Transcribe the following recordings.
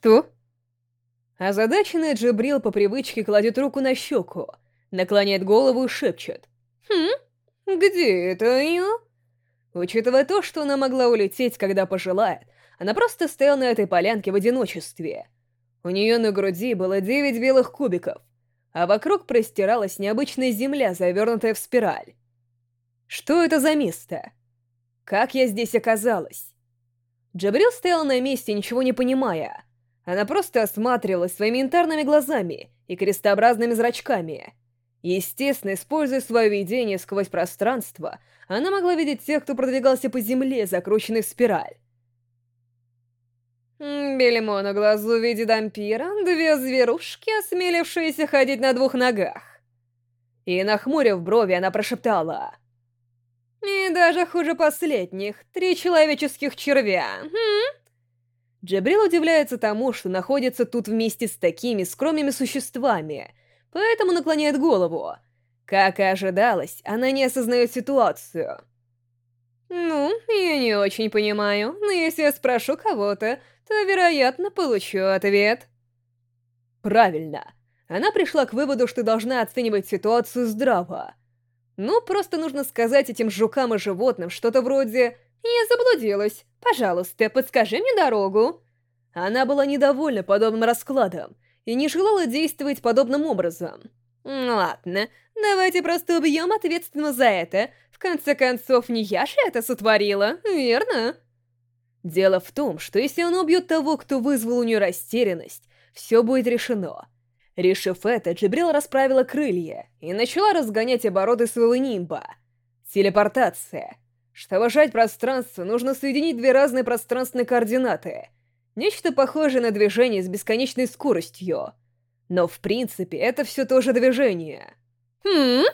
Что? Озадаченный Джабрил по привычке кладет руку на щеку, наклоняет голову и шепчет. «Хм? Где это ее?» Учитывая то, что она могла улететь, когда пожелает, она просто стояла на этой полянке в одиночестве. У нее на груди было девять белых кубиков, а вокруг простиралась необычная земля, завернутая в спираль. Что это за место? Как я здесь оказалась? Джабрил стоял на месте, ничего не понимая. Она просто осматривалась своими янтарными глазами и крестообразными зрачками. Естественно, используя свое видение сквозь пространство, она могла видеть тех, кто продвигался по земле, закрученный в спираль. Бельмо на глазу видит дампира, две зверушки, осмелившиеся ходить на двух ногах. И, нахмурив брови, она прошептала. И даже хуже последних, три человеческих червя. Хм? Джабрил удивляется тому, что находится тут вместе с такими скромными существами, поэтому наклоняет голову. Как и ожидалось, она не осознает ситуацию. «Ну, я не очень понимаю, но если я спрошу кого-то, то, вероятно, получу ответ. Правильно. Она пришла к выводу, что должна оценивать ситуацию здраво. Ну, просто нужно сказать этим жукам и животным что-то вроде «Я заблудилась. Пожалуйста, подскажи мне дорогу». Она была недовольна подобным раскладом и не желала действовать подобным образом. Ладно, давайте просто убьем ответственного за это. В конце концов, не я же это сотворила, верно? Дело в том, что если он убьет того, кто вызвал у нее растерянность, все будет решено. Решив это, Джибрил расправила крылья и начала разгонять обороты своего нимба. Телепортация. Чтобы жать пространство, нужно соединить две разные пространственные координаты. Нечто похожее на движение с бесконечной скоростью. Но в принципе, это все тоже движение. Хм?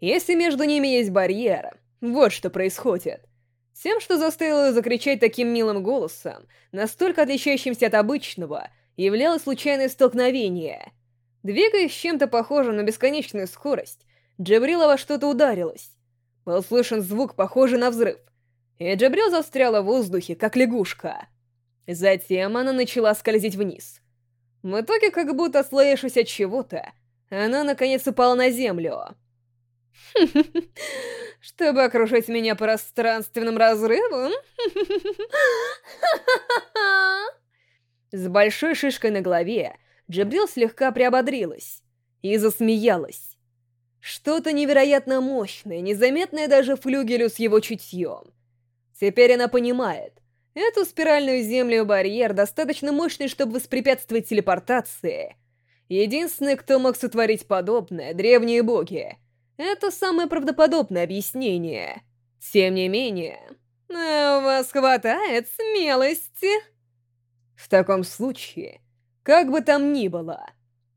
Если между ними есть барьер, вот что происходит. Тем, что заставило ее закричать таким милым голосом, настолько отличающимся от обычного, являлось случайное столкновение. Двигаясь чем-то похожим на бесконечную скорость, Джабрила во что-то ударилась. Был слышен звук, похожий на взрыв, и Джабрил застряла в воздухе, как лягушка. Затем она начала скользить вниз. В итоге, как будто отслоившись от чего-то, она наконец упала на землю. Чтобы окружить меня пространственным разрывом? С большой шишкой на голове Джабрил слегка приободрилась и засмеялась. Что-то невероятно мощное, незаметное даже флюгелю с его чутьем. Теперь она понимает, эту спиральную землю барьер достаточно мощный, чтобы воспрепятствовать телепортации. Единственный, кто мог сотворить подобное — древние боги — это самое правдоподобное объяснение. Тем не менее, у вас хватает смелости. В таком случае, как бы там ни было,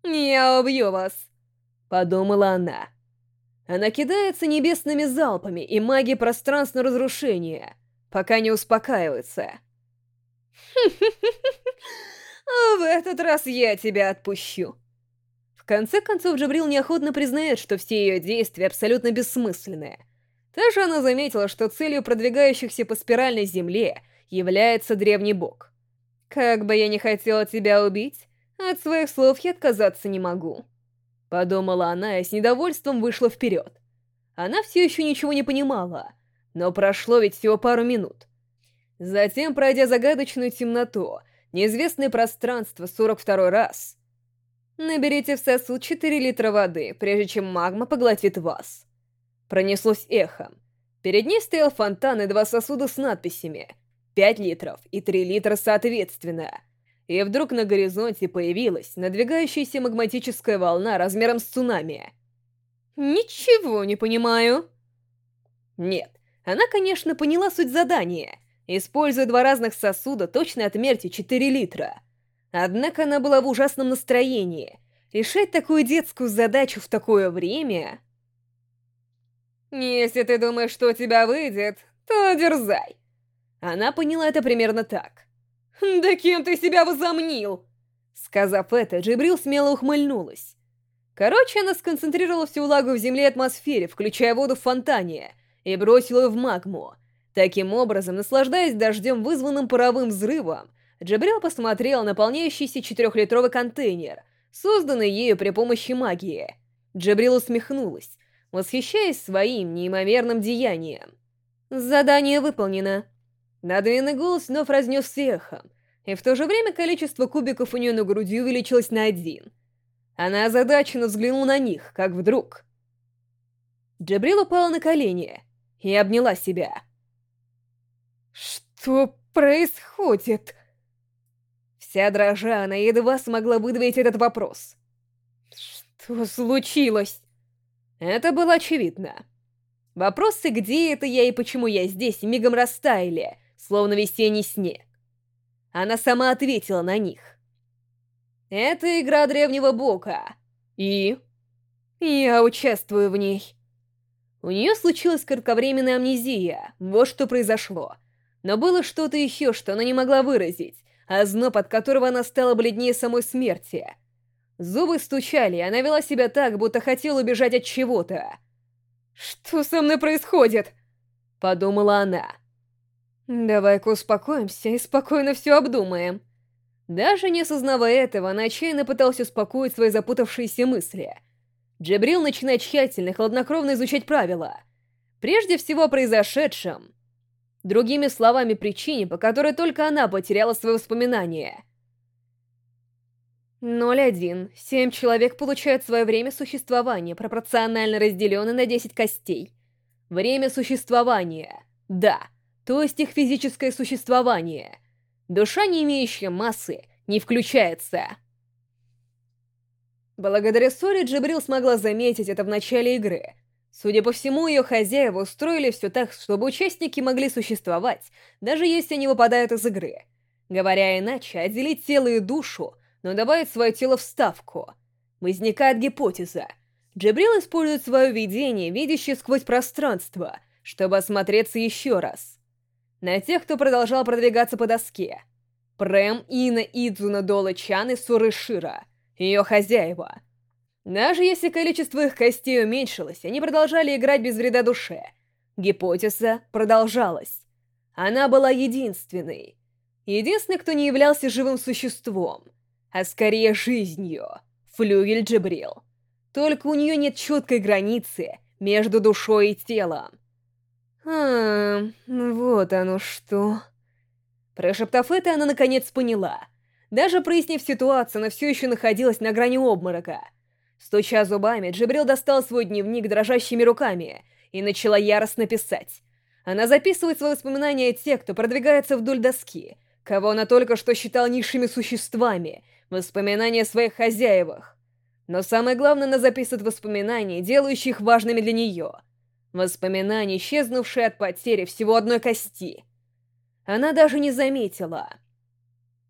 я убью вас, подумала она. Она кидается небесными залпами и магией пространственного разрушения, пока не успокаивается. В этот раз я тебя отпущу. В конце концов, Джабрил неохотно признает, что все ее действия абсолютно бессмысленные. Также она заметила, что целью продвигающихся по спиральной земле является древний бог. «Как бы я не хотела тебя убить, от своих слов я отказаться не могу», — подумала она и с недовольством вышла вперед. Она все еще ничего не понимала, но прошло ведь всего пару минут. Затем, пройдя загадочную темноту, неизвестное пространство 42 раз, Наберите в сосуд 4 литра воды, прежде чем магма поглотит вас. Пронеслось эхом. Перед ней стоял фонтан и два сосуда с надписями. 5 литров и 3 литра соответственно. И вдруг на горизонте появилась надвигающаяся магматическая волна размером с цунами. «Ничего не понимаю». Нет, она, конечно, поняла суть задания. Используя два разных сосуда, точно отмерьте 4 литра. Однако она была в ужасном настроении. Решать такую детскую задачу в такое время... «Если ты думаешь, что у тебя выйдет, то дерзай». Она поняла это примерно так. «Да кем ты себя возомнил?» Сказав это, Джибрил смело ухмыльнулась. Короче, она сконцентрировала всю влагу в земле и атмосфере, включая воду в фонтане, и бросила ее в магму. Таким образом, наслаждаясь дождем, вызванным паровым взрывом, Джабрил посмотрел на наполняющийся четырехлитровый контейнер, созданный ею при помощи магии. Джабрил усмехнулась, восхищаясь своим неимоверным деянием. «Задание выполнено». Надменный голос вновь разнесся эхом, и в то же время количество кубиков у нее на груди увеличилось на один. Она озадаченно взглянула на них, как вдруг... Джабрил упала на колени и обняла себя. «Что происходит?» Вся дрожа, она едва смогла выдавить этот вопрос. «Что случилось?» Это было очевидно. Вопросы «где это я и почему я здесь» мигом растаяли, словно весенний снег. Она сама ответила на них. «Это игра древнего бога. И...» «Я участвую в ней». У нее случилась кратковременная амнезия, вот что произошло. Но было что-то еще, что она не могла выразить, а зноб, от которого она стала бледнее самой смерти. Зубы стучали, она вела себя так, будто хотела убежать от чего-то. «Что со мной происходит?» — подумала она. «Давай-ка успокоимся и спокойно все обдумаем». Даже не осознавая этого, она отчаянно пыталась успокоить свои запутавшиеся мысли. Джабрил начинает тщательно, хладнокровно изучать правила. Прежде всего о произошедшем. Другими словами, причине, по которой только она потеряла свои воспоминания. 0.1. Семь человек получают свое время существования, пропорционально разделенное на 10 костей. Время существования. Да то есть их физическое существование. Душа, не имеющая массы, не включается. Благодаря ссоре Джибрил смогла заметить это в начале игры. Судя по всему, ее хозяева устроили все так, чтобы участники могли существовать, даже если они выпадают из игры. Говоря иначе, отделить тело и душу, но добавить свое тело в ставку. Возникает гипотеза. Джибрил использует свое видение, видящее сквозь пространство, чтобы осмотреться еще раз на тех, кто продолжал продвигаться по доске. Прэм, Ина, Идзуна, Дола, Чан и Суры Шира, ее хозяева. Даже если количество их костей уменьшилось, они продолжали играть без вреда душе. Гипотеза продолжалась. Она была единственной. Единственной, кто не являлся живым существом, а скорее жизнью. Флюгель Джибрил. Только у нее нет четкой границы между душой и телом. «А, вот оно что...» Прошептав это, она наконец поняла. Даже прояснив ситуацию, она все еще находилась на грани обморока. Стуча зубами, Джибрил достал свой дневник дрожащими руками и начала яростно писать. Она записывает свои воспоминания о тех, кто продвигается вдоль доски, кого она только что считала низшими существами, воспоминания о своих хозяевах. Но самое главное, она записывает воспоминания, делающие их важными для нее — Воспоминания, исчезнувшие от потери всего одной кости. Она даже не заметила.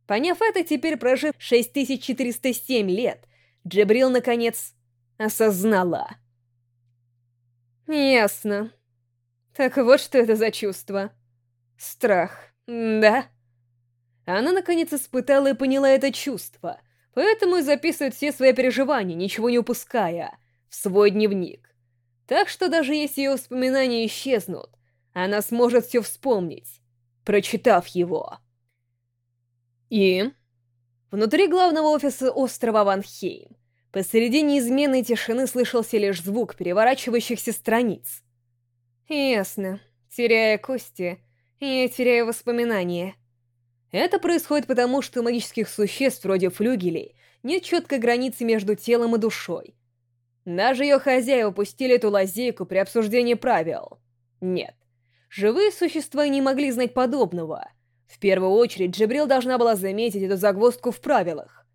Поняв это, теперь прожив 6407 лет, Джабрил, наконец, осознала. Ясно. Так вот, что это за чувство. Страх, да? Она, наконец, испытала и поняла это чувство, поэтому и записывает все свои переживания, ничего не упуская, в свой дневник. Так что даже если ее воспоминания исчезнут, она сможет все вспомнить, прочитав его. И... Внутри главного офиса острова Ванхейм посреди неизменной тишины слышался лишь звук переворачивающихся страниц. Ясно. Теряя кости, я теряю воспоминания. Это происходит потому, что у магических существ вроде флюгелей нет четкой границы между телом и душой, даже ее хозяева упустили эту лазейку при обсуждении правил. Нет. Живые существа не могли знать подобного. В первую очередь, Джабрил должна была заметить эту загвоздку в правилах.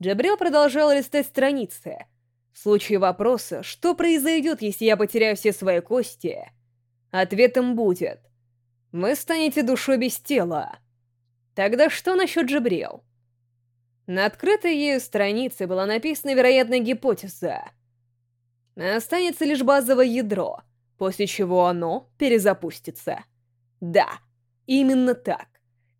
Джабрил продолжал листать страницы. В случае вопроса, что произойдет, если я потеряю все свои кости, ответом будет «Вы станете душой без тела». Тогда что насчет Джабрил? На открытой ею странице была написана вероятная гипотеза — Останется лишь базовое ядро, после чего оно перезапустится. Да, именно так.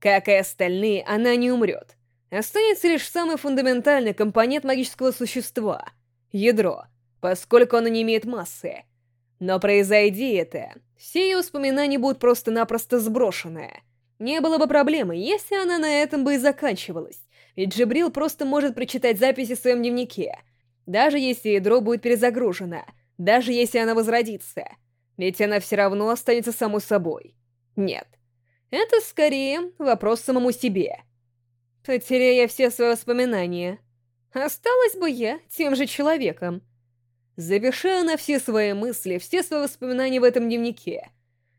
Как и остальные, она не умрет. Останется лишь самый фундаментальный компонент магического существа — ядро, поскольку оно не имеет массы. Но произойди это, все ее воспоминания будут просто-напросто сброшены. Не было бы проблемы, если она на этом бы и заканчивалась, ведь Джибрил просто может прочитать записи в своем дневнике, даже если ядро будет перезагружено, даже если она возродится, ведь она все равно останется самой собой. Нет. Это скорее вопрос самому себе. Потеряя все свои воспоминания, осталась бы я тем же человеком. Запиши она все свои мысли, все свои воспоминания в этом дневнике.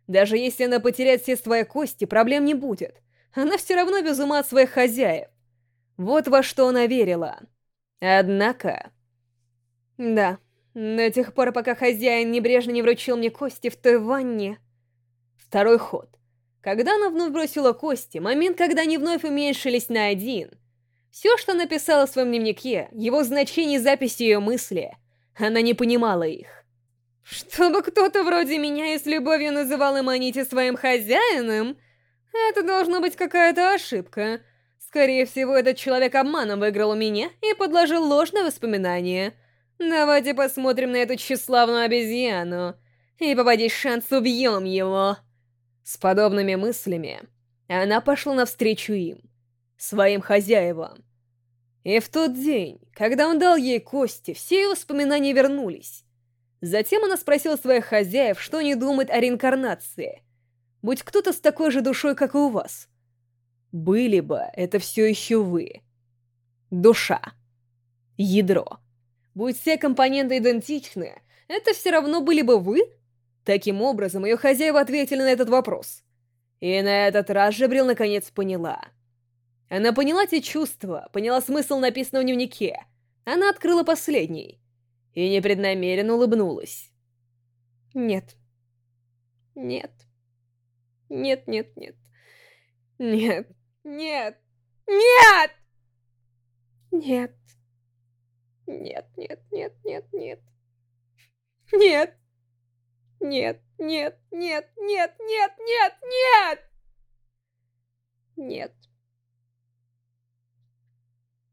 Даже если она потеряет все свои кости, проблем не будет. Она все равно без ума от своих хозяев. Вот во что она верила. Однако... Да, до тех пор, пока хозяин небрежно не вручил мне кости в той ванне... Второй ход. Когда она вновь бросила кости, момент, когда они вновь уменьшились на один... Все, что написала в своем дневнике, его значение и записи ее мысли, она не понимала их. Чтобы кто-то вроде меня и с любовью называл Эманити своим хозяином, это должно быть какая-то ошибка. Скорее всего, этот человек обманом выиграл у меня и подложил ложное воспоминание. Давайте посмотрим на эту тщеславную обезьяну. И попадись шанс, убьем его. С подобными мыслями она пошла навстречу им, своим хозяевам. И в тот день, когда он дал ей кости, все ее воспоминания вернулись. Затем она спросила своих хозяев, что они думают о реинкарнации. Будь кто-то с такой же душой, как и у вас. Были бы это все еще вы. Душа. Ядро. Будь все компоненты идентичны, это все равно были бы вы, Таким образом, ее хозяева ответили на этот вопрос. И на этот раз Жабрил наконец поняла. Она поняла те чувства, поняла смысл написанного в дневнике. Она открыла последний. И непреднамеренно улыбнулась. Нет. Нет. Нет, нет, нет. Нет. Нет. Нет! Нет. Нет, нет, нет, нет, нет. Нет. Нет, нет, нет, нет, нет, нет, нет! Нет.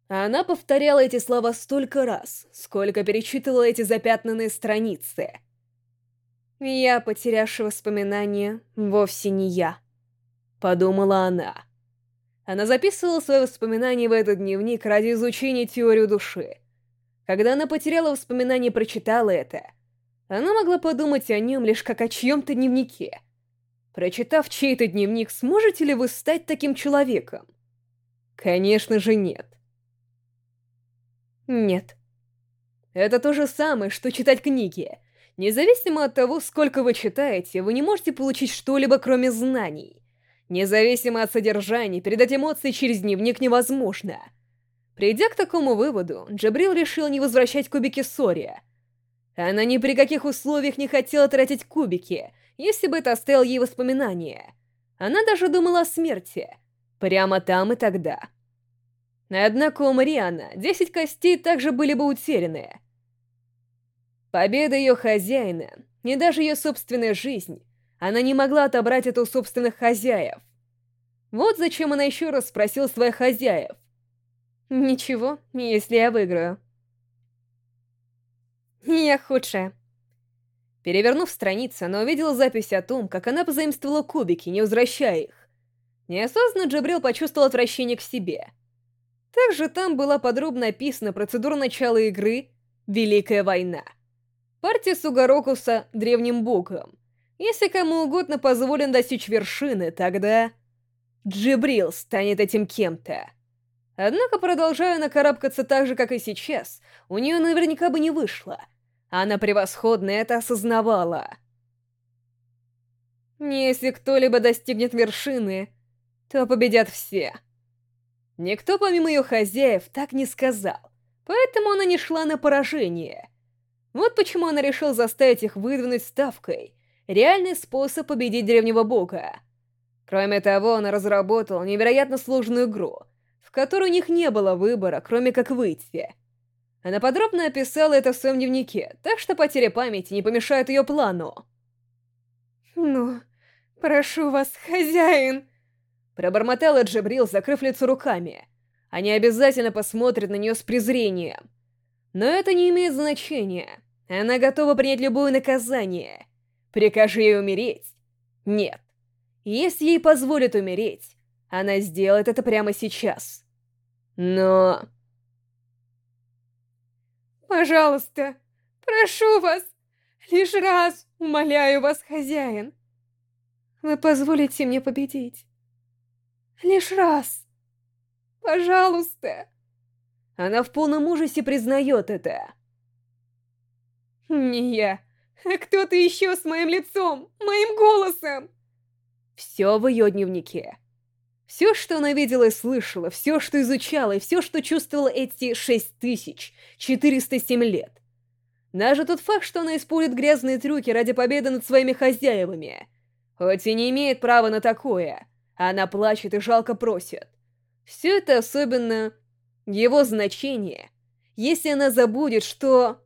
Она повторяла эти слова столько раз, сколько перечитывала эти запятнанные страницы. «Я, потерявшая воспоминания, вовсе не я», — подумала она. Она записывала свои воспоминания в этот дневник ради изучения теории души. Когда она потеряла воспоминания и прочитала это — она могла подумать о нем лишь как о чьем-то дневнике. Прочитав чей-то дневник, сможете ли вы стать таким человеком? Конечно же нет. Нет. Это то же самое, что читать книги. Независимо от того, сколько вы читаете, вы не можете получить что-либо, кроме знаний. Независимо от содержания, передать эмоции через дневник невозможно. Придя к такому выводу, Джабрил решил не возвращать кубики Сори, она ни при каких условиях не хотела тратить кубики, если бы это оставил ей воспоминания. Она даже думала о смерти. Прямо там и тогда. Однако у Мариана десять костей также были бы утеряны. Победа ее хозяина, не даже ее собственная жизнь, она не могла отобрать это у собственных хозяев. Вот зачем она еще раз спросила своих хозяев. «Ничего, если я выиграю». Я худшая. Перевернув страницу, она увидела запись о том, как она позаимствовала кубики, не возвращая их. Неосознанно Джабрил почувствовал отвращение к себе. Также там была подробно описана процедура начала игры «Великая война». Партия Сугарокуса древним богом. Если кому угодно позволен достичь вершины, тогда... Джибрил станет этим кем-то. Однако, продолжая накарабкаться так же, как и сейчас, у нее наверняка бы не вышло — она превосходно это осознавала. Если кто-либо достигнет вершины, то победят все. Никто помимо ее хозяев так не сказал, поэтому она не шла на поражение. Вот почему она решила заставить их выдвинуть ставкой реальный способ победить древнего бога. Кроме того, она разработала невероятно сложную игру, которой у них не было выбора, кроме как выйти — она подробно описала это в своем дневнике, так что потеря памяти не помешает ее плану. «Ну, прошу вас, хозяин!» Пробормотала Джабрил, закрыв лицо руками. Они обязательно посмотрят на нее с презрением. Но это не имеет значения. Она готова принять любое наказание. Прикажи ей умереть. Нет. Если ей позволят умереть, она сделает это прямо сейчас. Но... Пожалуйста, прошу вас, лишь раз умоляю вас, хозяин. Вы позволите мне победить. Лишь раз. Пожалуйста. Она в полном ужасе признает это. Не я, а кто-то еще с моим лицом, моим голосом. Все в ее дневнике. Все, что она видела и слышала, все, что изучала, и все, что чувствовала эти 6407 лет. Даже тот факт, что она использует грязные трюки ради победы над своими хозяевами. Хоть и не имеет права на такое, она плачет и жалко просит. Все это особенно его значение, если она забудет, что...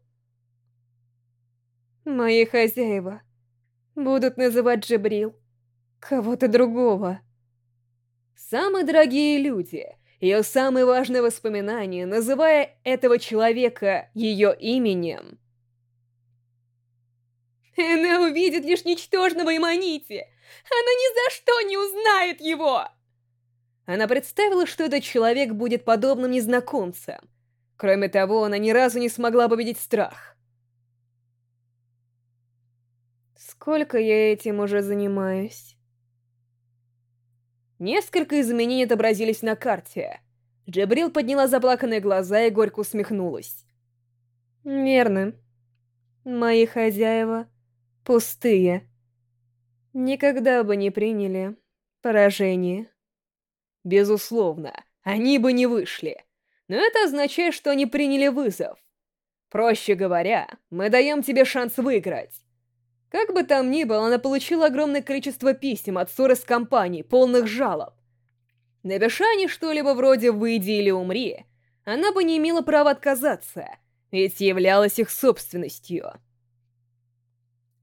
Мои хозяева будут называть Джибрил кого-то другого. Самые дорогие люди, ее самые важные воспоминания, называя этого человека ее именем. Она увидит лишь ничтожного Иманити. Она ни за что не узнает его. Она представила, что этот человек будет подобным незнакомцам. Кроме того, она ни разу не смогла победить страх. Сколько я этим уже занимаюсь? Несколько изменений отобразились на карте. Джабрил подняла заплаканные глаза и горько усмехнулась. «Верно. Мои хозяева пустые. Никогда бы не приняли поражение». Безусловно, они бы не вышли. Но это означает, что они приняли вызов. Проще говоря, мы даем тебе шанс выиграть. Как бы там ни было, она получила огромное количество писем от ссоры с компанией, полных жалоб. Напиши они что-либо вроде «выйди или умри», она бы не имела права отказаться, ведь являлась их собственностью.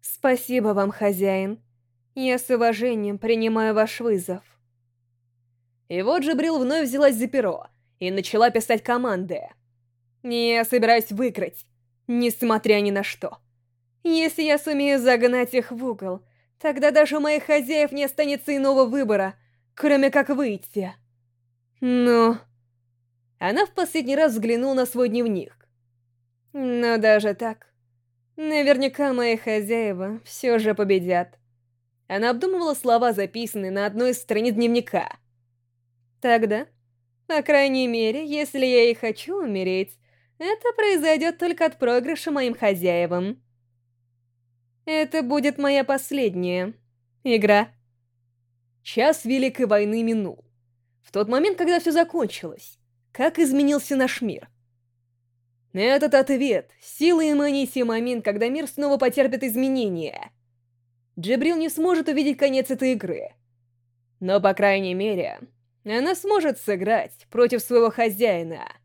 «Спасибо вам, хозяин. Я с уважением принимаю ваш вызов». И вот же Брил вновь взялась за перо и начала писать команды. «Я собираюсь выиграть, несмотря ни на что». Если я сумею загнать их в угол, тогда даже у моих хозяев не останется иного выбора, кроме как выйти. Но... Она в последний раз взглянула на свой дневник. Но даже так, наверняка мои хозяева все же победят. Она обдумывала слова, записанные на одной из страниц дневника. Тогда, по крайней мере, если я и хочу умереть, это произойдет только от проигрыша моим хозяевам. Это будет моя последняя игра. Час Великой войны минул. В тот момент, когда все закончилось, как изменился наш мир? Этот ответ — сила и манисия момент, когда мир снова потерпит изменения. Джибрил не сможет увидеть конец этой игры. Но, по крайней мере, она сможет сыграть против своего хозяина —